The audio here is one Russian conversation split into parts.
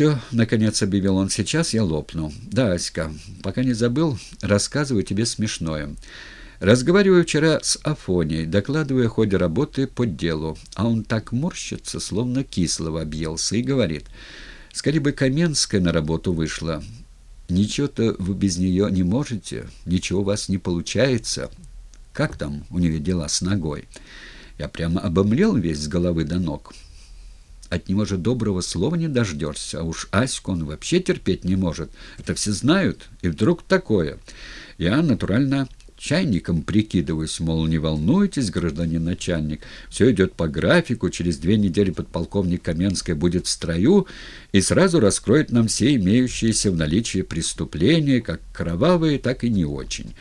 все, наконец объявил он, сейчас я лопну. Да, Аська, пока не забыл, рассказываю тебе смешное. Разговариваю вчера с Афоней, докладывая о ходе работы по делу, а он так морщится, словно кислого объелся, и говорит, скорее бы Каменская на работу вышла. Ничего-то вы без нее не можете, ничего у вас не получается. Как там у нее дела с ногой? Я прямо обомлел весь с головы до ног. От него же доброго слова не дождешься, а уж Аську он вообще терпеть не может. Это все знают, и вдруг такое. Я, натурально, чайником прикидываюсь, мол, не волнуйтесь, гражданин начальник, все идет по графику, через две недели подполковник Каменская будет в строю и сразу раскроет нам все имеющиеся в наличии преступления, как кровавые, так и не очень.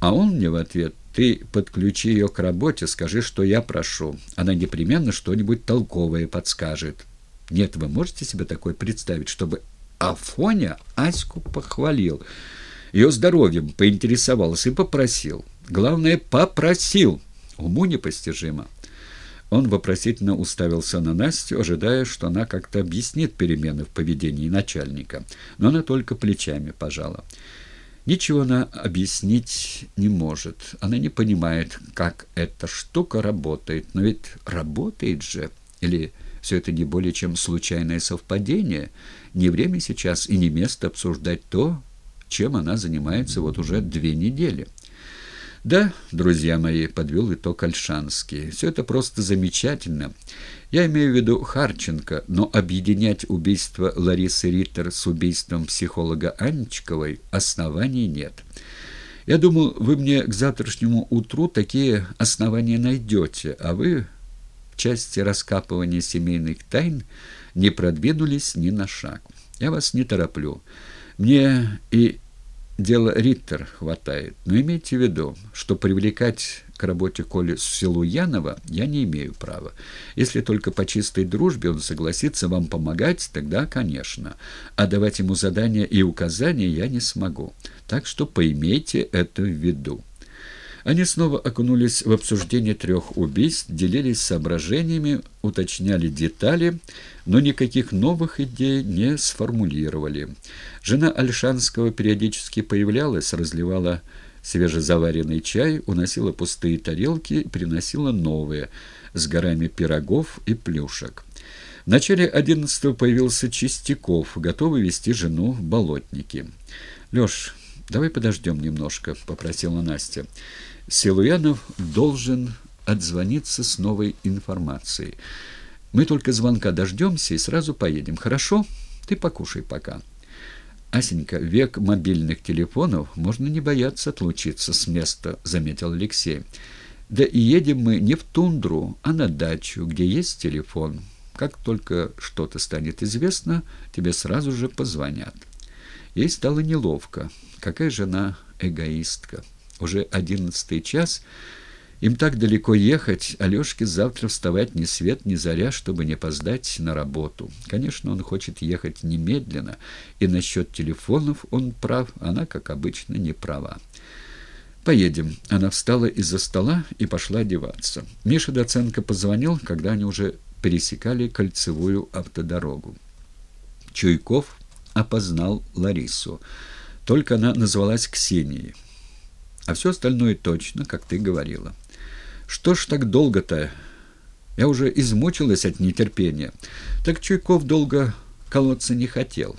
А он мне в ответ ты подключи ее к работе, скажи, что я прошу. Она непременно что-нибудь толковое подскажет. Нет, вы можете себе такое представить, чтобы Афоня Аську похвалил, ее здоровьем поинтересовался и попросил. Главное, попросил. Уму непостижимо. Он вопросительно уставился на Настю, ожидая, что она как-то объяснит перемены в поведении начальника. Но она только плечами пожала. Ничего она объяснить не может. Она не понимает, как эта штука работает. Но ведь работает же. Или все это не более чем случайное совпадение? Не время сейчас и не место обсуждать то, чем она занимается вот уже две недели. Да, друзья мои, подвел итог Альшанский. Все это просто замечательно. Я имею в виду Харченко, но объединять убийство Ларисы Риттер с убийством психолога Анечковой оснований нет. Я думаю, вы мне к завтрашнему утру такие основания найдете, а вы в части раскапывания семейных тайн не продвинулись ни на шаг. Я вас не тороплю. Мне и Дело Риттер хватает, но имейте в виду, что привлекать к работе Коли Силуянова я не имею права. Если только по чистой дружбе он согласится вам помогать, тогда, конечно. А давать ему задания и указания я не смогу. Так что поимейте это в виду. Они снова окунулись в обсуждение трех убийств, делились соображениями, уточняли детали, но никаких новых идей не сформулировали. Жена Альшанского периодически появлялась, разливала свежезаваренный чай, уносила пустые тарелки и приносила новые, с горами пирогов и плюшек. В начале одиннадцатого появился Чистяков, готовый вести жену в болотники. «Леш, давай подождем немножко», — попросила Настя. Силуянов должен отзвониться с новой информацией. Мы только звонка дождемся и сразу поедем. Хорошо? Ты покушай пока. Асенька, век мобильных телефонов, можно не бояться отлучиться с места, заметил Алексей. Да и едем мы не в тундру, а на дачу, где есть телефон. Как только что-то станет известно, тебе сразу же позвонят. Ей стало неловко. Какая жена эгоистка. Уже одиннадцатый час. Им так далеко ехать, Алешке завтра вставать ни свет, ни заря, чтобы не опоздать на работу. Конечно, он хочет ехать немедленно, и насчет телефонов он прав, она, как обычно, не права. «Поедем». Она встала из-за стола и пошла одеваться. Миша Доценко позвонил, когда они уже пересекали кольцевую автодорогу. Чуйков опознал Ларису. Только она назвалась Ксенией. А все остальное точно, как ты говорила. Что ж так долго-то? Я уже измучилась от нетерпения. Так Чуйков долго колоться не хотел.